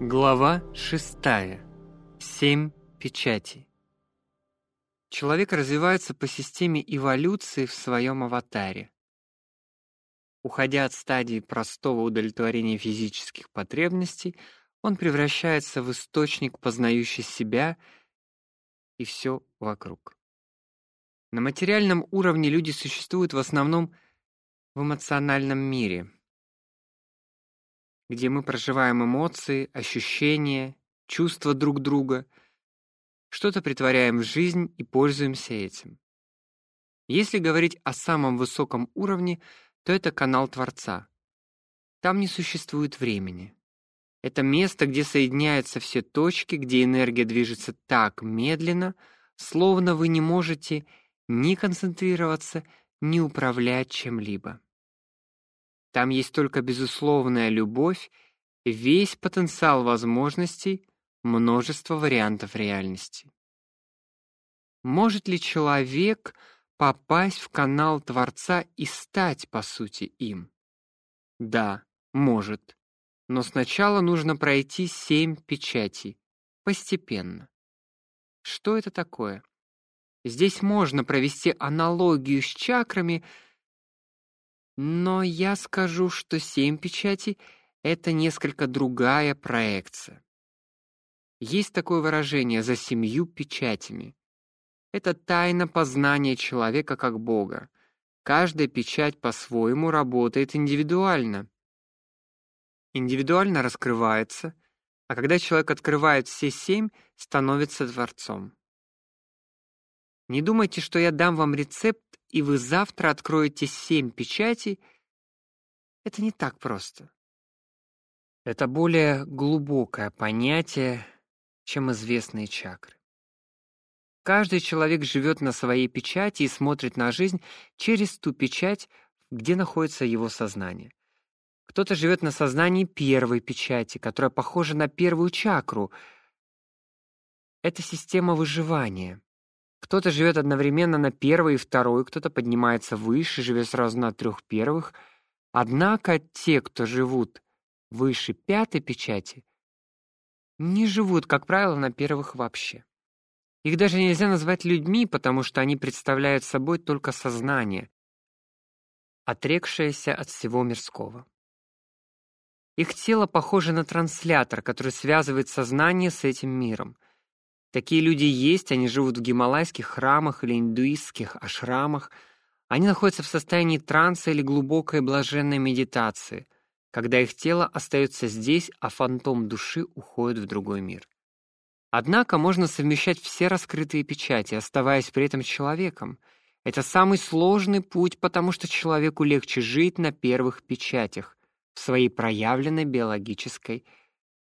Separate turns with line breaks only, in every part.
Глава шестая. Семь печатей. Человек развивается по системе эволюции в своем аватаре. Уходя от стадии простого удовлетворения физических потребностей, он превращается в источник, познающий себя и все вокруг. На материальном уровне люди существуют в основном в эмоциональном мире, где мы проживаем эмоции, ощущения, чувства друг друга, что-то притворяем в жизнь и пользуемся этим. Если говорить о самом высоком уровне, то это канал Творца. Там не существует времени. Это место, где соединяются все точки, где энергия движется так медленно, словно вы не можете ни концентрироваться, ни управлять чем-либо. Там есть только безусловная любовь, весь потенциал возможностей, множество вариантов реальности. Может ли человек попасть в канал Творца и стать, по сути, им? Да, может. Но сначала нужно пройти семь печатей, постепенно. Что это такое? Здесь можно провести аналогию с чакрами, но я скажу, что семь печатей — это несколько другая проекция. Есть такое выражение «за семью печатями». Это тайна познания человека как Бога. Каждая печать по-своему работает индивидуально. Индивидуально раскрывается, а когда человек открывает все семь, становится Творцом. Не думайте, что я дам вам рецепт и вы завтра откроете семь печатей, это не так просто. Это более глубокое понятие, чем известные чакры. Каждый человек живет на своей печати и смотрит на жизнь через ту печать, где находится его сознание. Кто-то живет на сознании первой печати, которая похожа на первую чакру. Это система выживания. Кто-то живет одновременно на первой и второй, кто-то поднимается выше, живет сразу на трех первых. Однако те, кто живут выше пятой печати, не живут, как правило, на первых вообще. Их даже нельзя назвать людьми, потому что они представляют собой только сознание, отрекшееся от всего мирского. Их тело похоже на транслятор, который связывает сознание с этим миром — Такие люди есть, они живут в гималайских храмах или индуистских ашрамах. Они находятся в состоянии транса или глубокой блаженной медитации, когда их тело остается здесь, а фантом души уходит в другой мир. Однако можно совмещать все раскрытые печати, оставаясь при этом человеком. Это самый сложный путь, потому что человеку легче жить на первых печатях в своей проявленной биологической,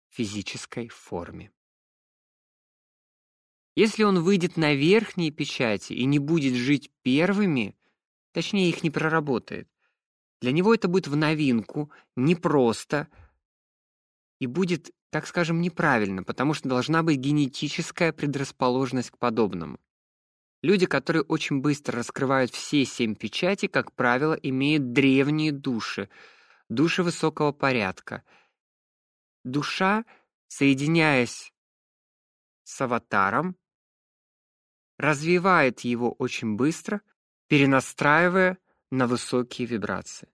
физической форме. Если он выйдет на верхние печати и не будет жить первыми, точнее их не проработает, для него это будет в новинку, непросто и будет, так скажем, неправильно, потому что должна быть генетическая предрасположенность к подобному. Люди, которые очень быстро раскрывают все семь печатей, как правило, имеют древние души, души высокого порядка. Душа, соединяясь с аватаром, развивает его очень быстро, перенастраивая на высокие вибрации.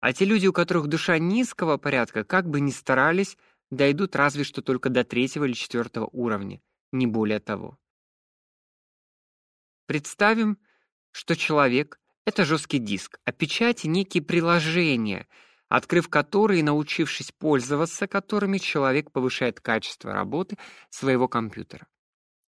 А те люди, у которых душа низкого порядка, как бы ни старались, дойдут разве что только до третьего или четвертого уровня, не более того. Представим, что человек — это жесткий диск, а печати — некие приложения, открыв которые и научившись пользоваться которыми, человек повышает качество работы своего компьютера.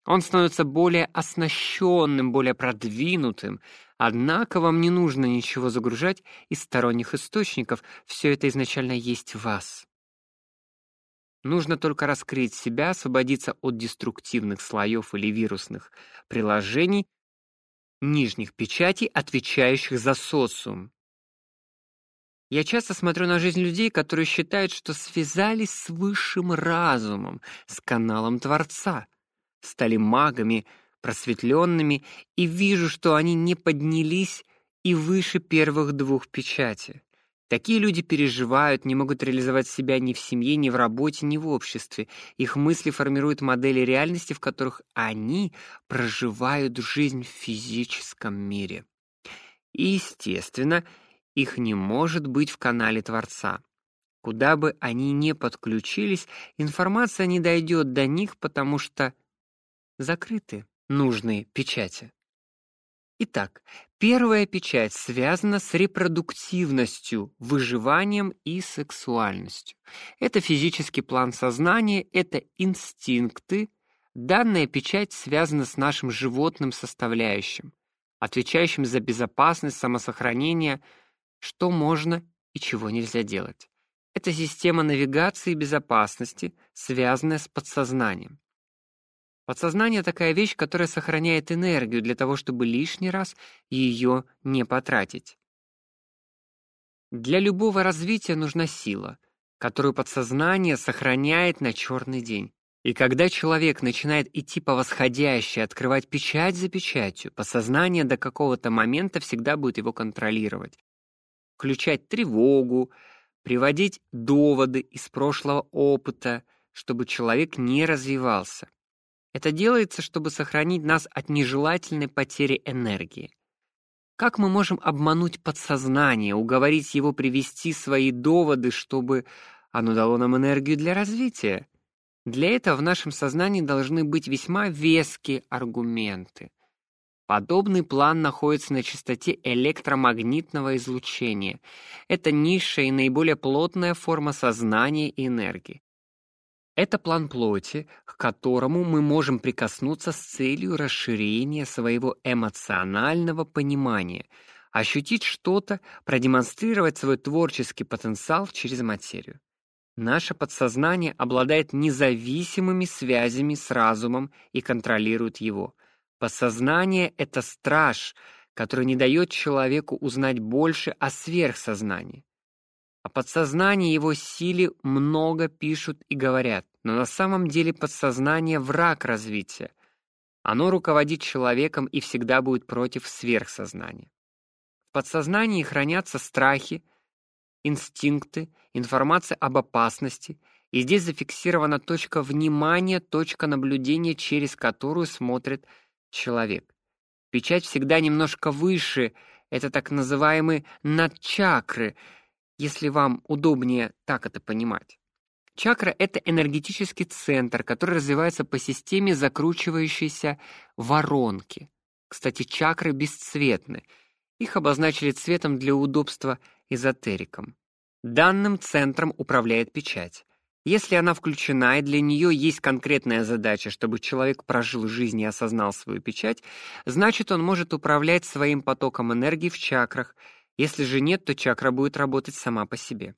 Он становится более оснащенным, более продвинутым. Однако вам не нужно ничего загружать из сторонних источников, все это изначально есть в вас. Нужно только раскрыть себя, освободиться от деструктивных слоев или вирусных приложений, нижних печатей, отвечающих за социум. Я часто смотрю на жизнь людей, которые считают, что связались с высшим разумом, с каналом Творца — стали магами, просветленными, и вижу, что они не поднялись и выше первых двух печати. Такие люди переживают, не могут реализовать себя ни в семье, ни в работе, ни в обществе. Их мысли формируют модели реальности, в которых они проживают жизнь в физическом мире. И, естественно, их не может быть в канале Творца. Куда бы они ни подключились, информация не дойдет до них, потому что закрыты нужные печати. Итак, первая печать связана с репродуктивностью, выживанием и сексуальностью. Это физический план сознания, это инстинкты. Данная печать связана с нашим животным составляющим, отвечающим за безопасность, самосохранение, что можно и чего нельзя делать. Это система навигации и безопасности, связанная с подсознанием. Подсознание такая вещь, которая сохраняет энергию для того, чтобы лишний раз ее не потратить. Для любого развития нужна сила, которую подсознание сохраняет на черный день. И когда человек начинает идти по восходящей, открывать печать за печатью, подсознание до какого-то момента всегда будет его контролировать. Включать тревогу, приводить доводы из прошлого опыта, чтобы человек не развивался. Это делается, чтобы сохранить нас от нежелательной потери энергии. Как мы можем обмануть подсознание, уговорить его привести свои доводы, чтобы оно дало нам энергию для развития? Для этого в нашем сознании должны быть весьма веские аргументы. Подобный план находится на частоте электромагнитного излучения. Это низшая и наиболее плотная форма сознания и энергии. Это план плоти, к которому мы можем прикоснуться с целью расширения своего эмоционального понимания, ощутить что-то, продемонстрировать свой творческий потенциал через материю. Наше подсознание обладает независимыми связями с разумом и контролирует его. Подсознание это страж, который не дает человеку узнать больше о сверхсознании. О подсознании его силе много пишут и говорят, но на самом деле подсознание враг развития. Оно руководит человеком и всегда будет против сверхсознания. В подсознании хранятся страхи, инстинкты, информация об опасности, и здесь зафиксирована точка внимания, точка наблюдения, через которую смотрит человек. Печать всегда немножко выше, это так называемые надчакры — если вам удобнее так это понимать. Чакра это энергетический центр, который развивается по системе закручивающейся воронки. Кстати, чакры бесцветны. Их обозначили цветом для удобства эзотерикам. Данным центром управляет печать. Если она включена и для нее есть конкретная задача, чтобы человек прожил жизнь и осознал свою печать, значит, он может управлять своим потоком энергии в чакрах – если же нет, то чакра будет работать сама по себе.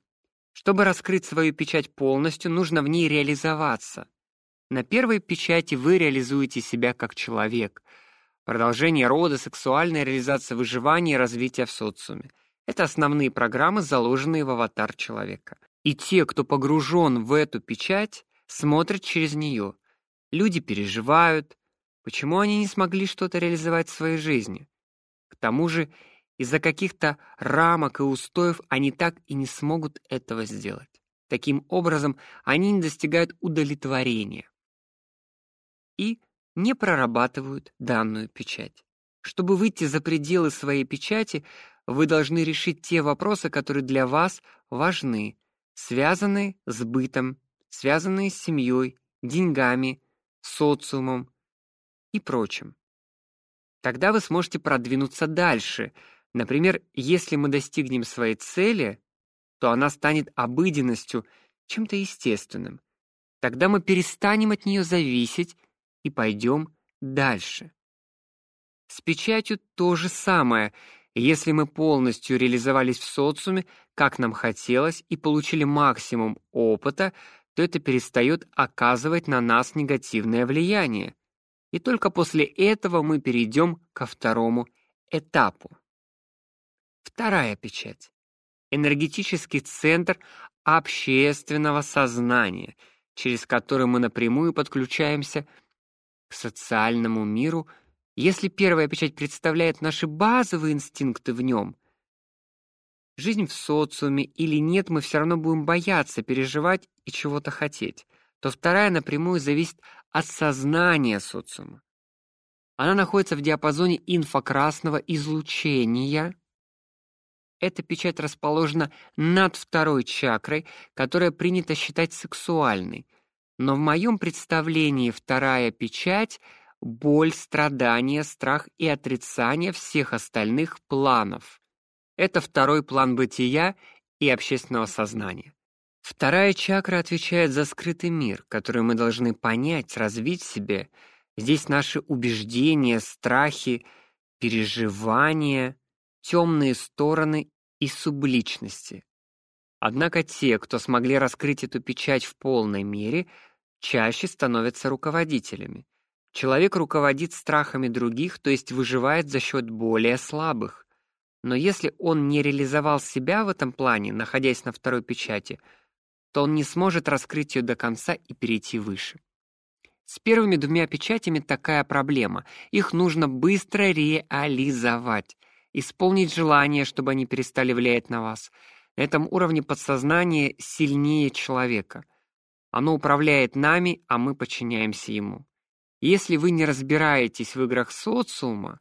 Чтобы раскрыть свою печать полностью, нужно в ней реализоваться. На первой печати вы реализуете себя как человек. Продолжение рода, сексуальная реализация выживания и развитие в социуме. Это основные программы, заложенные в аватар человека. И те, кто погружен в эту печать, смотрят через нее. Люди переживают, почему они не смогли что-то реализовать в своей жизни. К тому же из-за каких-то рамок и устоев они так и не смогут этого сделать. Таким образом, они не достигают удовлетворения и не прорабатывают данную печать. Чтобы выйти за пределы своей печати, вы должны решить те вопросы, которые для вас важны, связанные с бытом, связанные с семьей, деньгами, социумом и прочим. Тогда вы сможете продвинуться дальше, Например, если мы достигнем своей цели, то она станет обыденностью, чем-то естественным. Тогда мы перестанем от нее зависеть и пойдем дальше. С печатью то же самое. Если мы полностью реализовались в социуме, как нам хотелось, и получили максимум опыта, то это перестает оказывать на нас негативное влияние. И только после этого мы перейдем ко второму этапу. Вторая печать. Энергетический центр общественного сознания, через который мы напрямую подключаемся к социальному миру. Если первая печать представляет наши базовые инстинкты в нем, жизнь в социуме или нет, мы все равно будем бояться, переживать и чего-то хотеть, то вторая напрямую зависит от сознания социума. Она находится в диапазоне инфракрасного излучения. Эта печать расположена над второй чакрой, которая принято считать сексуальной. Но в моем представлении вторая печать боль, страдание, страх и отрицание всех остальных планов. Это второй план бытия и общественного сознания. Вторая чакра отвечает за скрытый мир, который мы должны понять, развить в себе. Здесь наши убеждения, страхи, переживания, темные стороны и субличности. Однако те, кто смогли раскрыть эту печать в полной мере, чаще становятся руководителями. Человек руководит страхами других, то есть выживает за счет более слабых. Но если он не реализовал себя в этом плане, находясь на второй печати, то он не сможет раскрыть ее до конца и перейти выше. С первыми двумя печатями такая проблема. Их нужно быстро реализовать, исполнить желание, чтобы они перестали влиять на вас. На этом уровне подсознание сильнее человека. Оно управляет нами, а мы подчиняемся ему. Если вы не разбираетесь в играх социума,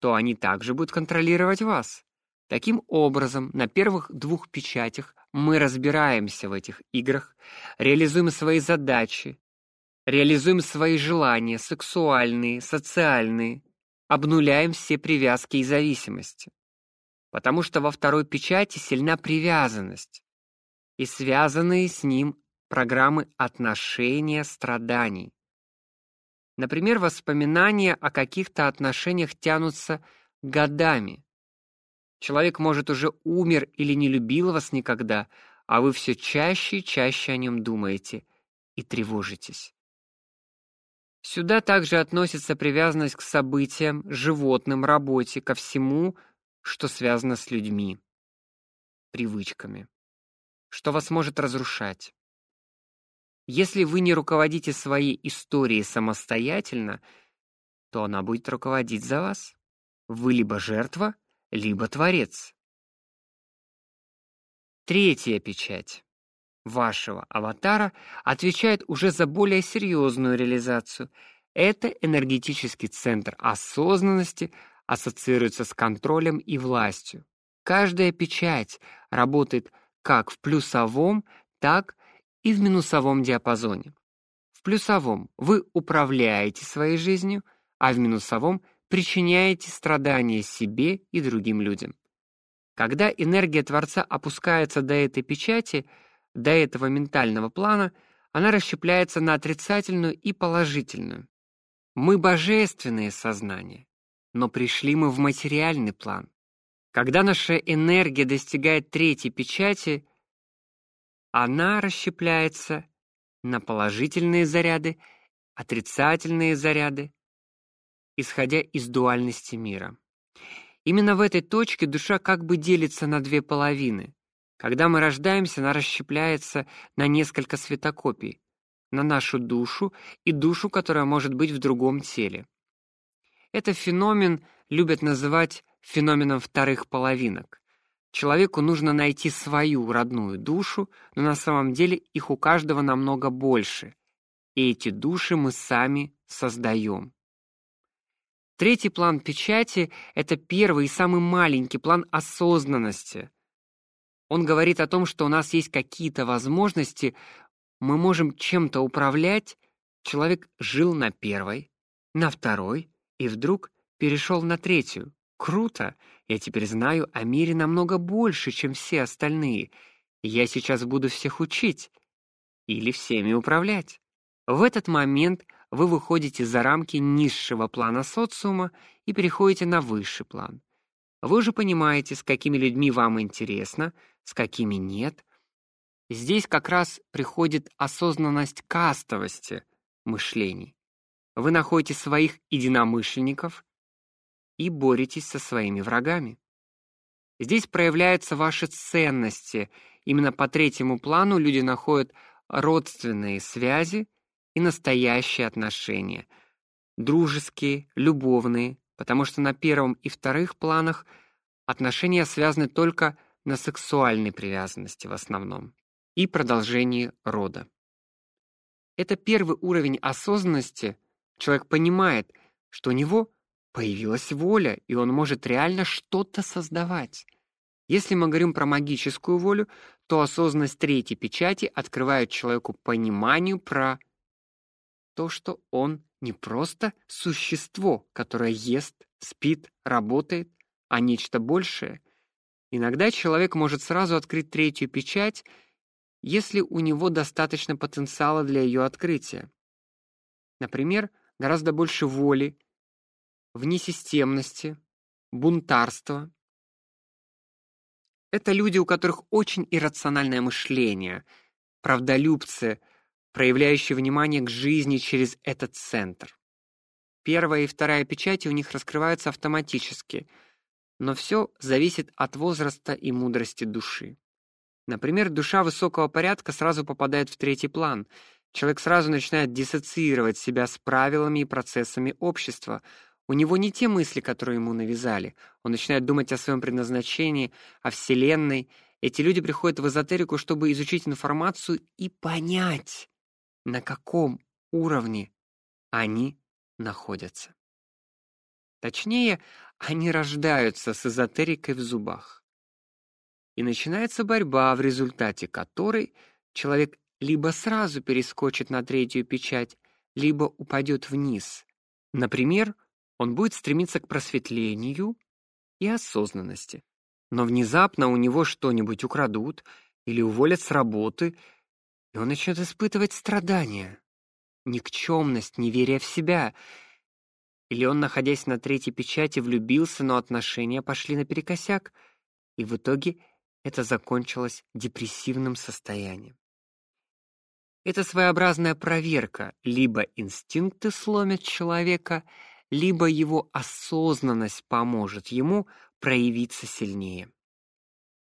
то они также будут контролировать вас. Таким образом, на первых двух печатях мы разбираемся в этих играх, реализуем свои задачи, реализуем свои желания, сексуальные, социальные, обнуляем все привязки и зависимости. Потому что во второй печати сильна привязанность и связанные с ним программы отношения страданий. Например, воспоминания о каких-то отношениях тянутся годами. Человек, может, уже умер или не любил вас никогда, а вы все чаще и чаще о нем думаете и тревожитесь. Сюда также относится привязанность к событиям, животным, работе, ко всему, что связано с людьми, привычками, что вас может разрушать. Если вы не руководите своей историей самостоятельно, то она будет руководить за вас. Вы либо жертва, либо творец. Третья печать вашего аватара отвечает уже за более серьезную реализацию. Это энергетический центр осознанности, ассоциируется с контролем и властью. Каждая печать работает как в плюсовом, так и в минусовом диапазоне. В плюсовом вы управляете своей жизнью, а в минусовом причиняете страдания себе и другим людям. Когда энергия Творца опускается до этой печати, до этого ментального плана, она расщепляется на отрицательную и положительную. Мы божественные сознания, но пришли мы в материальный план. Когда наша энергия достигает третьей печати, она расщепляется на положительные заряды, отрицательные заряды, исходя из дуальности мира. Именно в этой точке душа как бы делится на две половины. Когда мы рождаемся, она расщепляется на несколько светокопий, на нашу душу и душу, которая может быть в другом теле. Этот феномен любят называть феноменом вторых половинок. Человеку нужно найти свою родную душу, но на самом деле их у каждого намного больше. И эти души мы сами создаем. Третий план печати это первый и самый маленький план осознанности. Он говорит о том, что у нас есть какие-то возможности, мы можем чем-то управлять. Человек жил на первой, на второй и вдруг перешел на третью. Круто! Я теперь знаю о мире намного больше, чем все остальные. я сейчас буду всех учить или всеми управлять. В этот момент вы выходите за рамки низшего плана социума и переходите на высший план. Вы уже понимаете, с какими людьми вам интересно, с какими нет. Здесь как раз приходит осознанность кастовости мышлений. Вы находите своих единомышленников и боретесь со своими врагами. Здесь проявляются ваши ценности. Именно по третьему плану люди находят родственные связи и настоящие отношения. Дружеские, любовные, потому что на первом и вторых планах отношения связаны только на сексуальной привязанности в основном и продолжении рода. Это первый уровень осознанности. Человек понимает, что у него появилась воля, и он может реально что-то создавать. Если мы говорим про магическую волю, то осознанность третьей печати открывает человеку пониманию про то, что он не просто существо, которое ест, спит, работает, а нечто большее. Иногда человек может сразу открыть третью печать, если у него достаточно потенциала для ее открытия. Например, гораздо больше воли, внесистемности, бунтарства. Это люди, у которых очень иррациональное мышление, правдолюбцы, проявляющие внимание к жизни через этот центр. Первая и вторая печати у них раскрываются автоматически, но все зависит от возраста и мудрости души. Например, душа высокого порядка сразу попадает в третий план. Человек сразу начинает диссоциировать себя с правилами и процессами общества. У него не те мысли, которые ему навязали. Он начинает думать о своем предназначении, о вселенной. Эти люди приходят в эзотерику, чтобы изучить информацию и понять, на каком уровне они находятся. Точнее, они рождаются с эзотерикой в зубах и начинается борьба, в результате которой человек либо сразу перескочит на третью печать, либо упадет вниз. Например, он будет стремиться к просветлению и осознанности. Но внезапно у него что-нибудь украдут или уволят с работы, и он начнет испытывать страдания, никчемность, неверие в себя. Или он, находясь на третьей печати, влюбился, но отношения пошли наперекосяк, и в итоге это закончилось депрессивным состоянием. Это своеобразная проверка: либо инстинкты сломят человека, либо его осознанность поможет ему проявиться сильнее.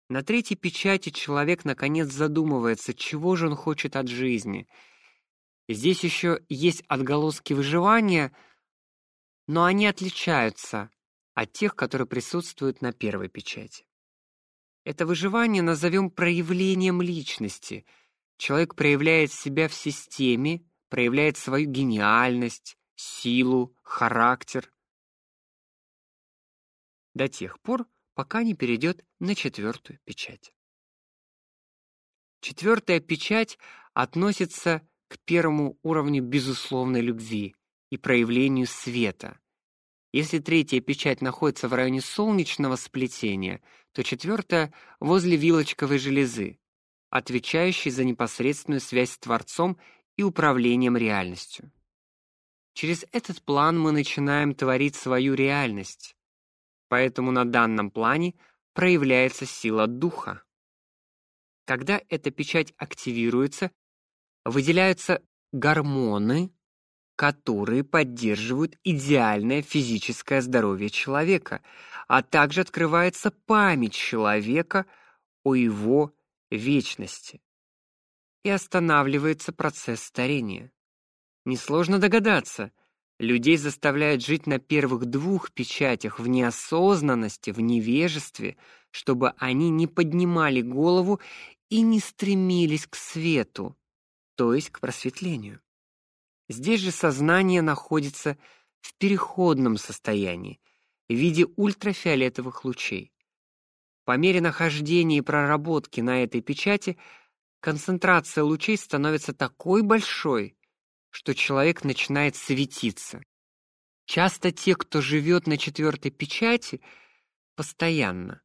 На третьей печати человек наконец задумывается, чего же он хочет от жизни. Здесь еще есть отголоски выживания, но они отличаются от тех, которые присутствуют на первой печати. Это выживание назовем проявлением личности. Человек проявляет себя в системе, проявляет свою гениальность, силу, характер до тех пор, пока не перейдет на четвертую печать. Четвертая печать относится к первому уровню безусловной любви и проявлению света. Если третья печать находится в районе солнечного сплетения, то четвертая — возле вилочковой железы, отвечающей за непосредственную связь с Творцом и управлением реальностью. Через этот план мы начинаем творить свою реальность. Поэтому на данном плане проявляется сила духа. Когда эта печать активируется, выделяются гормоны, которые поддерживают идеальное физическое здоровье человека, а также открывается память человека о его вечности. И останавливается процесс старения. Несложно догадаться, людей заставляют жить на первых двух печатях в неосознанности, в невежестве, чтобы они не поднимали голову и не стремились к свету, то есть к просветлению. Здесь же сознание находится в переходном состоянии в виде ультрафиолетовых лучей. По мере нахождения и проработки на этой печати концентрация лучей становится такой большой, что человек начинает светиться. Часто те, кто живет на четвертой печати, постоянно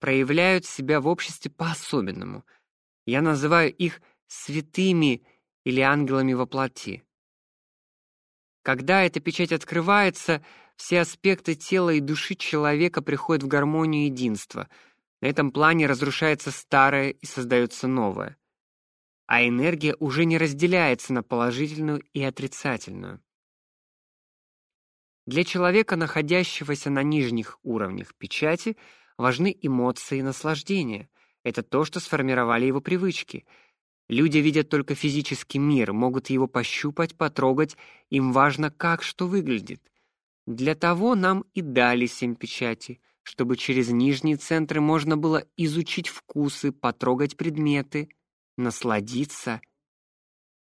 проявляют себя в обществе по-особенному. Я называю их святыми или ангелами во плоти. Когда эта печать открывается, все аспекты тела и души человека приходят в гармонию и единство. На этом плане разрушается старое и создается новое. А энергия уже не разделяется на положительную и отрицательную. Для человека, находящегося на нижних уровнях печати, важны эмоции и наслаждение. Это то, что сформировали его привычки — Люди видят только физический мир, могут его пощупать, потрогать, им важно, как что выглядит. Для того нам и дали семь печати, чтобы через нижние центры можно было изучить вкусы, потрогать предметы, насладиться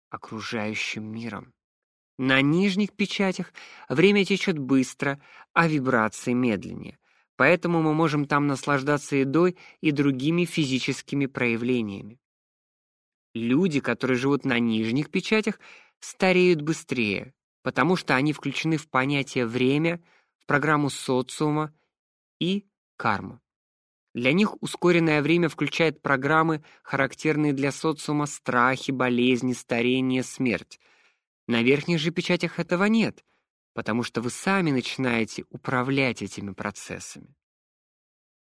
окружающим миром. На нижних печатях время течет быстро, а вибрации медленнее. Поэтому мы можем там наслаждаться едой и другими физическими проявлениями. Люди, которые живут на нижних печатях, стареют быстрее, потому что они включены в понятие время, в программу социума и карму. Для них ускоренное время включает программы, характерные для социума страхи, болезни, старение, смерть. На верхних же печатях этого нет, потому что вы сами начинаете управлять этими процессами.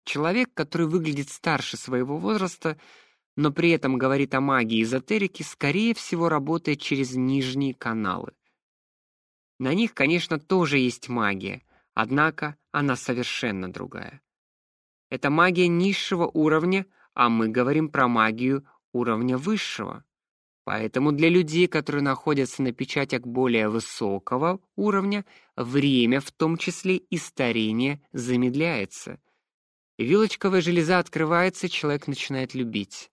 Человек, который выглядит старше своего возраста, но при этом говорит о магии и эзотерике, скорее всего, работает через нижние каналы. На них, конечно, тоже есть магия, однако она совершенно другая. Это магия низшего уровня, а мы говорим про магию уровня высшего. Поэтому для людей, которые находятся на печатях более высокого уровня, время, в том числе и старение, замедляется. Вилочковая железа открывается, человек начинает любить.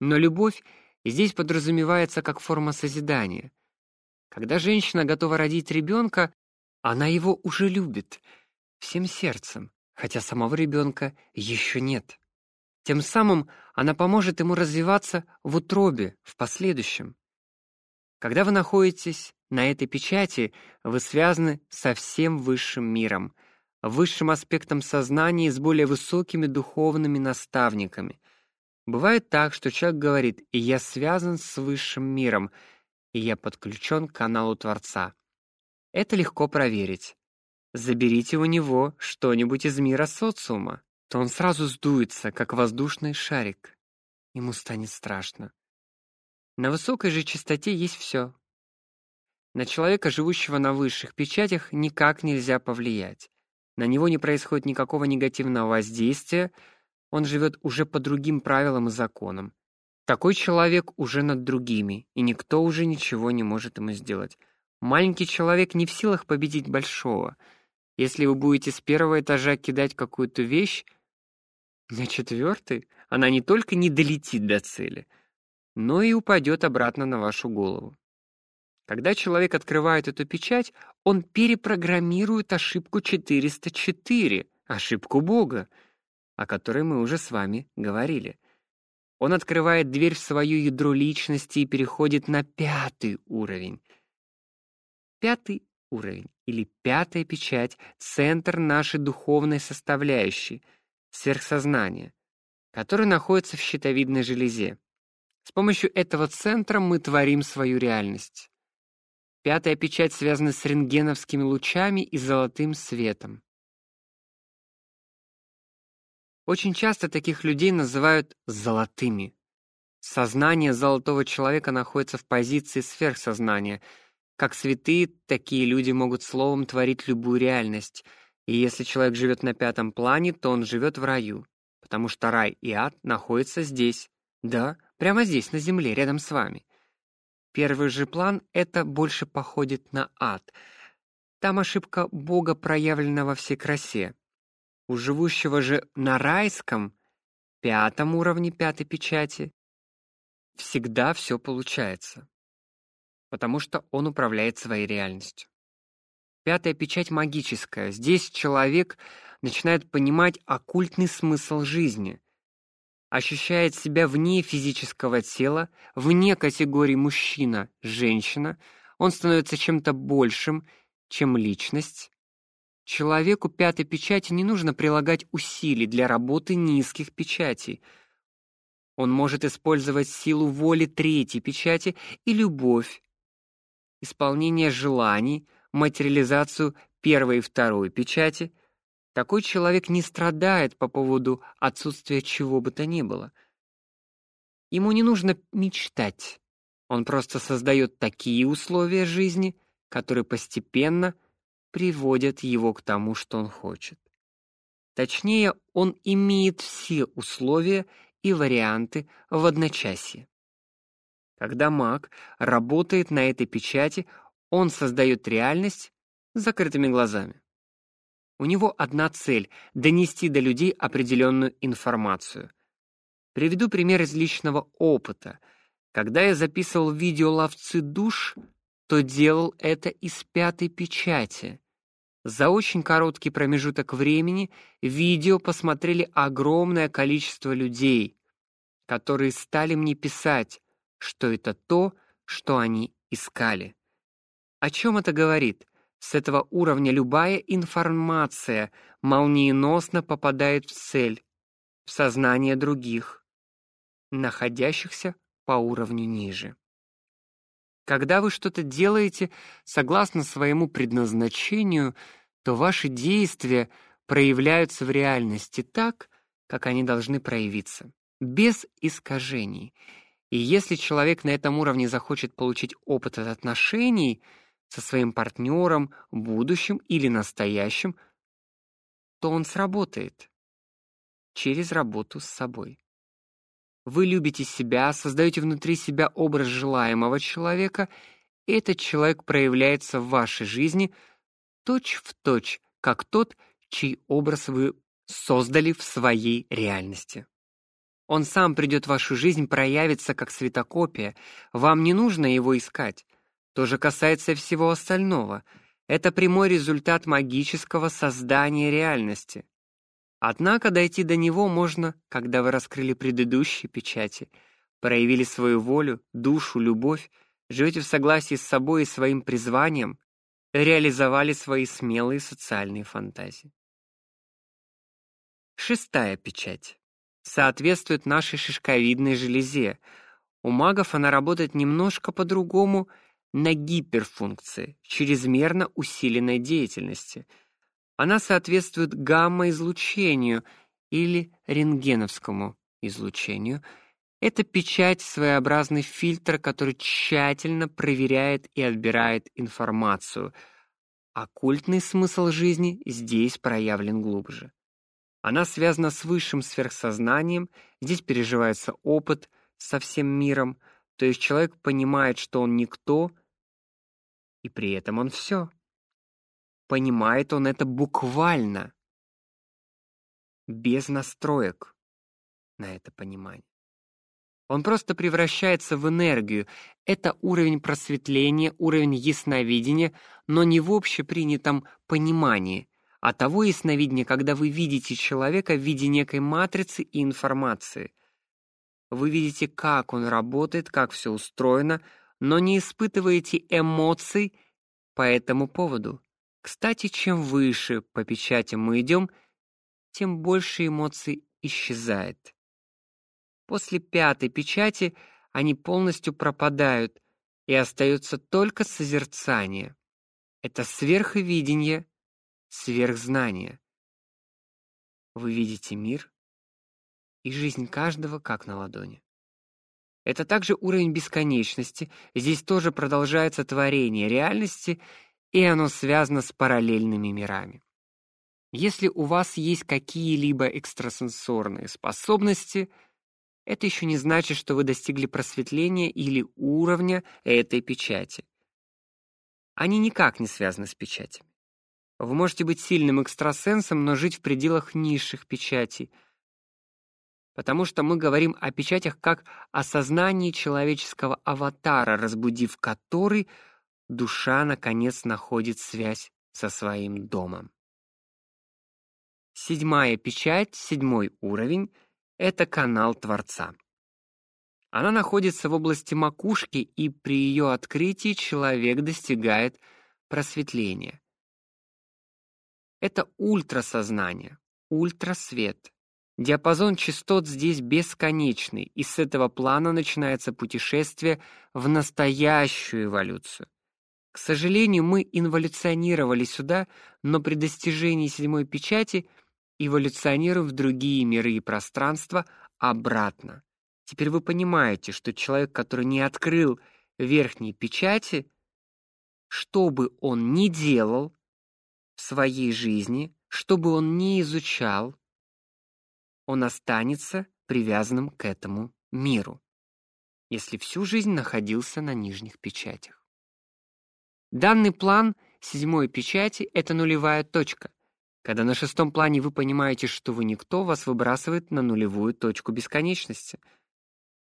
Но любовь здесь подразумевается как форма созидания. Когда женщина готова родить ребенка, она его уже любит всем сердцем хотя самого ребенка еще нет. Тем самым она поможет ему развиваться в утробе в последующем. Когда вы находитесь на этой печати, вы связаны со всем высшим миром, высшим аспектом сознания с более высокими духовными наставниками. Бывает так, что человек говорит: "И я связан с высшим миром, и я подключен к каналу Творца". Это легко проверить. Заберите у него что-нибудь из мира социума, то он сразу сдуется, как воздушный шарик. Ему станет страшно. На высокой же частоте есть все. На человека, живущего на высших печатях, никак нельзя повлиять. На него не происходит никакого негативного воздействия, он живет уже по другим правилам и законам. Такой человек уже над другими, и никто уже ничего не может ему сделать. Маленький человек не в силах победить большого — если вы будете с первого этажа кидать какую-то вещь, на четвертый она не только не долетит до цели, но и упадет обратно на вашу голову. Когда человек открывает эту печать, он перепрограммирует ошибку 404, ошибку Бога, о которой мы уже с вами говорили. Он открывает дверь в свое ядро личности и переходит на пятый уровень. Пятый уровень или пятая печать центр нашей духовной составляющей сверхсознания, который находится в щитовидной железе. С помощью этого центра мы творим свою реальность. Пятая печать связана с рентгеновскими лучами и золотым светом. Очень часто таких людей называют золотыми. Сознание золотого человека находится в позиции сверхсознания — как святые, такие люди могут словом творить любую реальность. И если человек живет на пятом плане, то он живет в раю, потому что рай и ад находятся здесь. Да, прямо здесь, на земле, рядом с вами. Первый же план это больше походит на ад. Там ошибка Бога проявлена во всей красе. У живущего же на райском, пятом уровне пятой печати, всегда все получается потому что он управляет своей реальностью. Пятая печать магическая. Здесь человек начинает понимать оккультный смысл жизни, ощущает себя вне физического тела, вне категории мужчина, женщина, он становится чем-то большим, чем личность. Человеку пятой печати не нужно прилагать усилий для работы низких печатей. Он может использовать силу воли третьей печати и любовь, исполнение желаний, материализацию первой и второй печати, такой человек не страдает по поводу отсутствия чего бы то ни было. Ему не нужно мечтать. Он просто создает такие условия жизни, которые постепенно приводят его к тому, что он хочет. Точнее, он имеет все условия и варианты в одночасье. Когда маг работает на этой печати, он создает реальность с закрытыми глазами. У него одна цель — донести до людей определенную информацию. Приведу пример из личного опыта. Когда я записывал видео «Ловцы душ», то делал это из пятой печати. За очень короткий промежуток времени видео посмотрели огромное количество людей, которые стали мне писать, что это то, что они искали. О чем это говорит? С этого уровня любая информация молниеносно попадает в цель, в сознание других, находящихся по уровню ниже. Когда вы что-то делаете согласно своему предназначению, то ваши действия проявляются в реальности так, как они должны проявиться, без искажений. И если человек на этом уровне захочет получить опыт от отношений со своим партнером, будущим или настоящим, то он сработает через работу с собой. Вы любите себя, создаете внутри себя образ желаемого человека, и этот человек проявляется в вашей жизни точь-в-точь, точь, как тот, чей образ вы создали в своей реальности. Он сам придет в вашу жизнь, проявится как светокопия. Вам не нужно его искать. То же касается всего остального. Это прямой результат магического создания реальности. Однако дойти до него можно, когда вы раскрыли предыдущие печати, проявили свою волю, душу, любовь, живете в согласии с собой и своим призванием, реализовали свои смелые социальные фантазии. Шестая печать соответствует нашей шишковидной железе. У магов она работает немножко по-другому на гиперфункции, чрезмерно усиленной деятельности — она соответствует гамма-излучению или рентгеновскому излучению. Это печать своеобразный фильтр, который тщательно проверяет и отбирает информацию. Оккультный смысл жизни здесь проявлен глубже. Она связана с высшим сверхсознанием, здесь переживается опыт со всем миром, то есть человек понимает, что он никто, и при этом он все. Понимает он это буквально, без настроек на это понимание. Он просто превращается в энергию. Это уровень просветления, уровень ясновидения, но не в общепринятом понимании, а того ясновидения, когда вы видите человека в виде некой матрицы и информации. Вы видите, как он работает, как все устроено, но не испытываете эмоций по этому поводу. Кстати, чем выше по печатям мы идем, тем больше эмоций исчезает. После пятой печати они полностью пропадают, и остается только созерцание. Это сверхвидение, сверхзнание. Вы видите мир и жизнь каждого как на ладони. Это также уровень бесконечности. Здесь тоже продолжается творение реальности и оно связано с параллельными мирами. Если у вас есть какие-либо экстрасенсорные способности, это еще не значит, что вы достигли просветления или уровня этой печати. Они никак не связаны с печатями. Вы можете быть сильным экстрасенсом, но жить в пределах низших печатей, потому что мы говорим о печатях как о сознании человеческого аватара, разбудив который — душа наконец находит связь со своим домом. Седьмая печать, седьмой уровень это канал Творца. Она находится в области макушки, и при ее открытии человек достигает просветления. Это ультрасознание, ультрасвет. Диапазон частот здесь бесконечный, и с этого плана начинается путешествие в настоящую эволюцию. К сожалению, мы инволюционировали сюда, но при достижении седьмой печати эволюционируем в другие миры и пространства обратно. Теперь вы понимаете, что человек, который не открыл верхней печати, что бы он ни делал в своей жизни, что бы он ни изучал, он останется привязанным к этому миру, если всю жизнь находился на нижних печатях. Данный план седьмой печати — это нулевая точка. Когда на шестом плане вы понимаете, что вы никто, вас выбрасывает на нулевую точку бесконечности.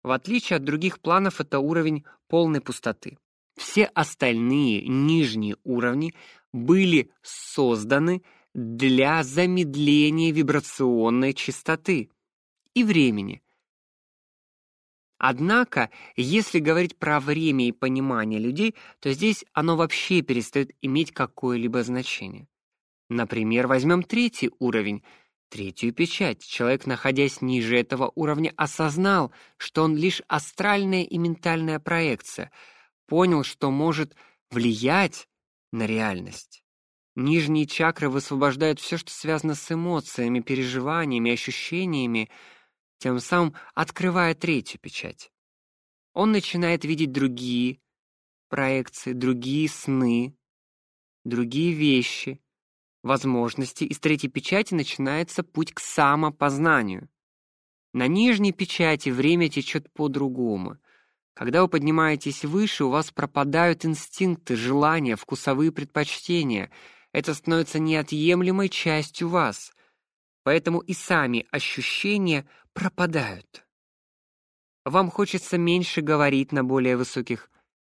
В отличие от других планов, это уровень полной пустоты. Все остальные нижние уровни были созданы для замедления вибрационной частоты и времени. Однако, если говорить про время и понимание людей, то здесь оно вообще перестает иметь какое-либо значение. Например, возьмем третий уровень, третью печать. Человек, находясь ниже этого уровня, осознал, что он лишь астральная и ментальная проекция, понял, что может влиять на реальность. Нижние чакры высвобождают все, что связано с эмоциями, переживаниями, ощущениями, тем самым открывая третью печать. Он начинает видеть другие проекции, другие сны, другие вещи, возможности, и с третьей печати начинается путь к самопознанию. На нижней печати время течет по-другому. Когда вы поднимаетесь выше, у вас пропадают инстинкты, желания, вкусовые предпочтения. Это становится неотъемлемой частью вас. Поэтому и сами ощущения пропадают. Вам хочется меньше говорить на более высоких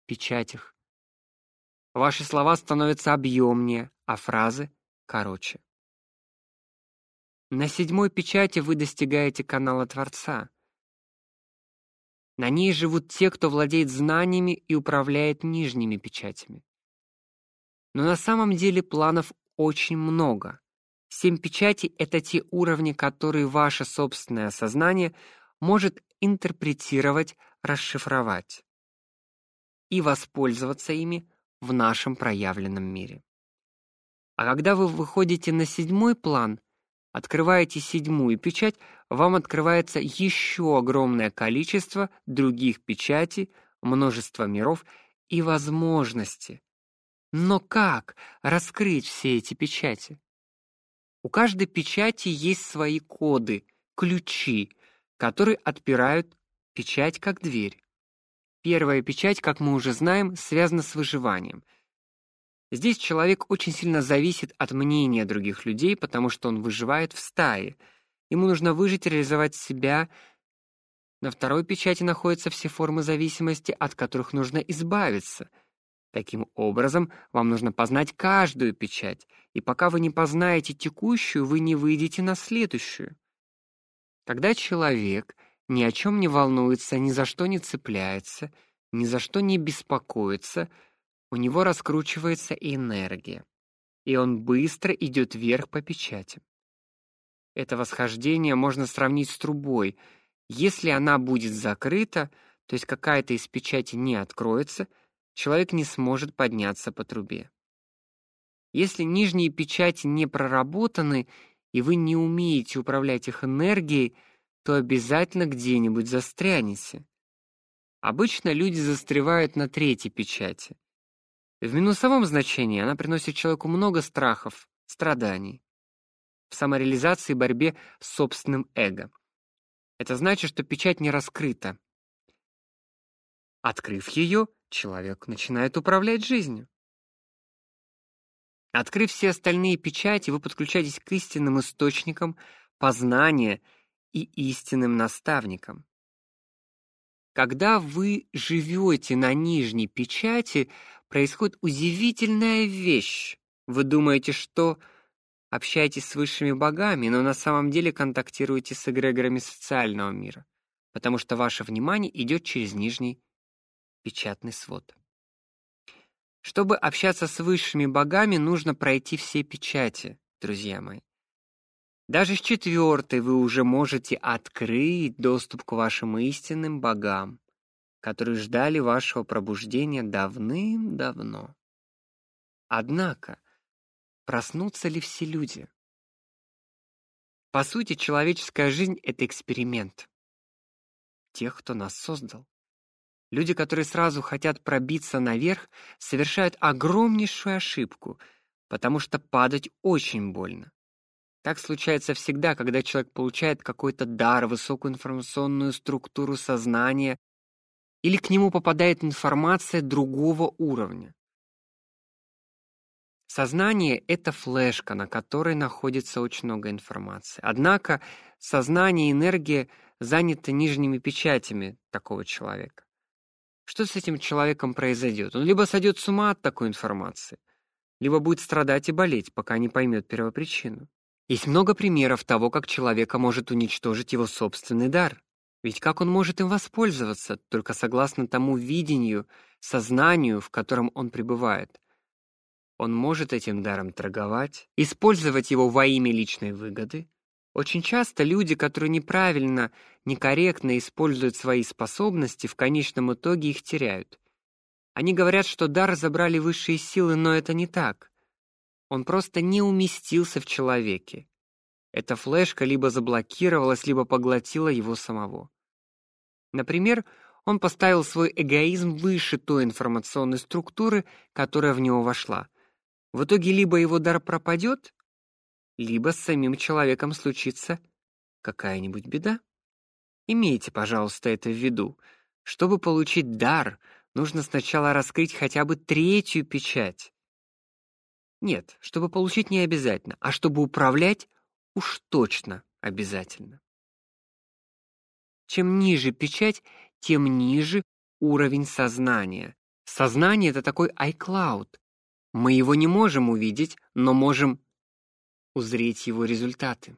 печатях. Ваши слова становятся объемнее, а фразы короче. На седьмой печати вы достигаете канала Творца. На ней живут те, кто владеет знаниями и управляет нижними печатями. Но на самом деле планов очень много. Семь печатей — это те уровни, которые ваше собственное сознание может интерпретировать, расшифровать и воспользоваться ими в нашем проявленном мире. А когда вы выходите на седьмой план, открываете седьмую печать, вам открывается еще огромное количество других печатей, множество миров и возможностей. Но как раскрыть все эти печати? У каждой печати есть свои коды, ключи, которые отпирают печать как дверь. Первая печать, как мы уже знаем, связана с выживанием. Здесь человек очень сильно зависит от мнения других людей, потому что он выживает в стае. Ему нужно выжить, реализовать себя. На второй печати находятся все формы зависимости, от которых нужно избавиться — Таким образом, вам нужно познать каждую печать, и пока вы не познаете текущую, вы не выйдете на следующую. Когда человек ни о чем не волнуется, ни за что не цепляется, ни за что не беспокоится, у него раскручивается энергия, и он быстро идет вверх по печати. Это восхождение можно сравнить с трубой. Если она будет закрыта, то есть какая-то из печати не откроется — человек не сможет подняться по трубе. Если нижние печати не проработаны, и вы не умеете управлять их энергией, то обязательно где-нибудь застрянете. Обычно люди застревают на третьей печати. В минусовом значении она приносит человеку много страхов, страданий. В самореализации и борьбе с собственным эго. Это значит, что печать не раскрыта. Открыв ее, человек начинает управлять жизнью. Открыв все остальные печати, вы подключаетесь к истинным источникам познания и истинным наставникам. Когда вы живете на нижней печати, происходит удивительная вещь. Вы думаете, что общаетесь с высшими богами, но на самом деле контактируете с эгрегорами социального мира, потому что ваше внимание идет через нижний печатный свод. Чтобы общаться с высшими богами, нужно пройти все печати, друзья мои. Даже с четвертой вы уже можете открыть доступ к вашим истинным богам, которые ждали вашего пробуждения давным-давно. Однако, проснутся ли все люди? По сути, человеческая жизнь — это эксперимент тех, кто нас создал. Люди, которые сразу хотят пробиться наверх, совершают огромнейшую ошибку, потому что падать очень больно. Так случается всегда, когда человек получает какой-то дар, высокую информационную структуру сознания, или к нему попадает информация другого уровня. Сознание это флешка, на которой находится очень много информации. Однако сознание и энергия заняты нижними печатями такого человека. Что с этим человеком произойдет? Он либо сойдет с ума от такой информации, либо будет страдать и болеть, пока не поймет первопричину. Есть много примеров того, как человека может уничтожить его собственный дар. Ведь как он может им воспользоваться, только согласно тому видению, сознанию, в котором он пребывает? Он может этим даром торговать, использовать его во имя личной выгоды. Очень часто люди, которые неправильно, некорректно используют свои способности, в конечном итоге их теряют. Они говорят, что дар забрали высшие силы, но это не так. Он просто не уместился в человеке. Эта флешка либо заблокировалась, либо поглотила его самого. Например, он поставил свой эгоизм выше той информационной структуры, которая в него вошла. В итоге либо его дар пропадет, либо с самим человеком случится какая-нибудь беда. Имейте, пожалуйста, это в виду. Чтобы получить дар, нужно сначала раскрыть хотя бы третью печать. Нет, чтобы получить не обязательно, а чтобы управлять уж точно обязательно. Чем ниже печать, тем ниже уровень сознания. Сознание это такой iCloud. Мы его не можем увидеть, но можем узреть его результаты.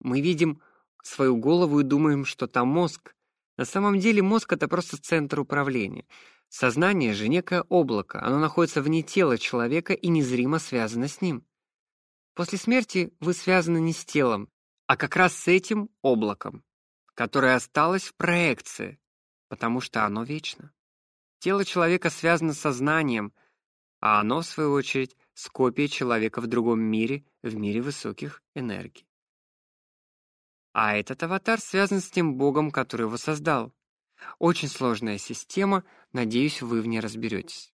Мы видим свою голову и думаем, что там мозг. На самом деле мозг это просто центр управления. Сознание же некое облако, оно находится вне тела человека и незримо связано с ним. После смерти вы связаны не с телом, а как раз с этим облаком которое осталось в проекции, потому что оно вечно. Тело человека связано с сознанием, а оно, в свою очередь, с копией человека в другом мире, в мире высоких энергий. А этот аватар связан с тем богом, который его создал. Очень сложная система, надеюсь, вы в ней разберетесь.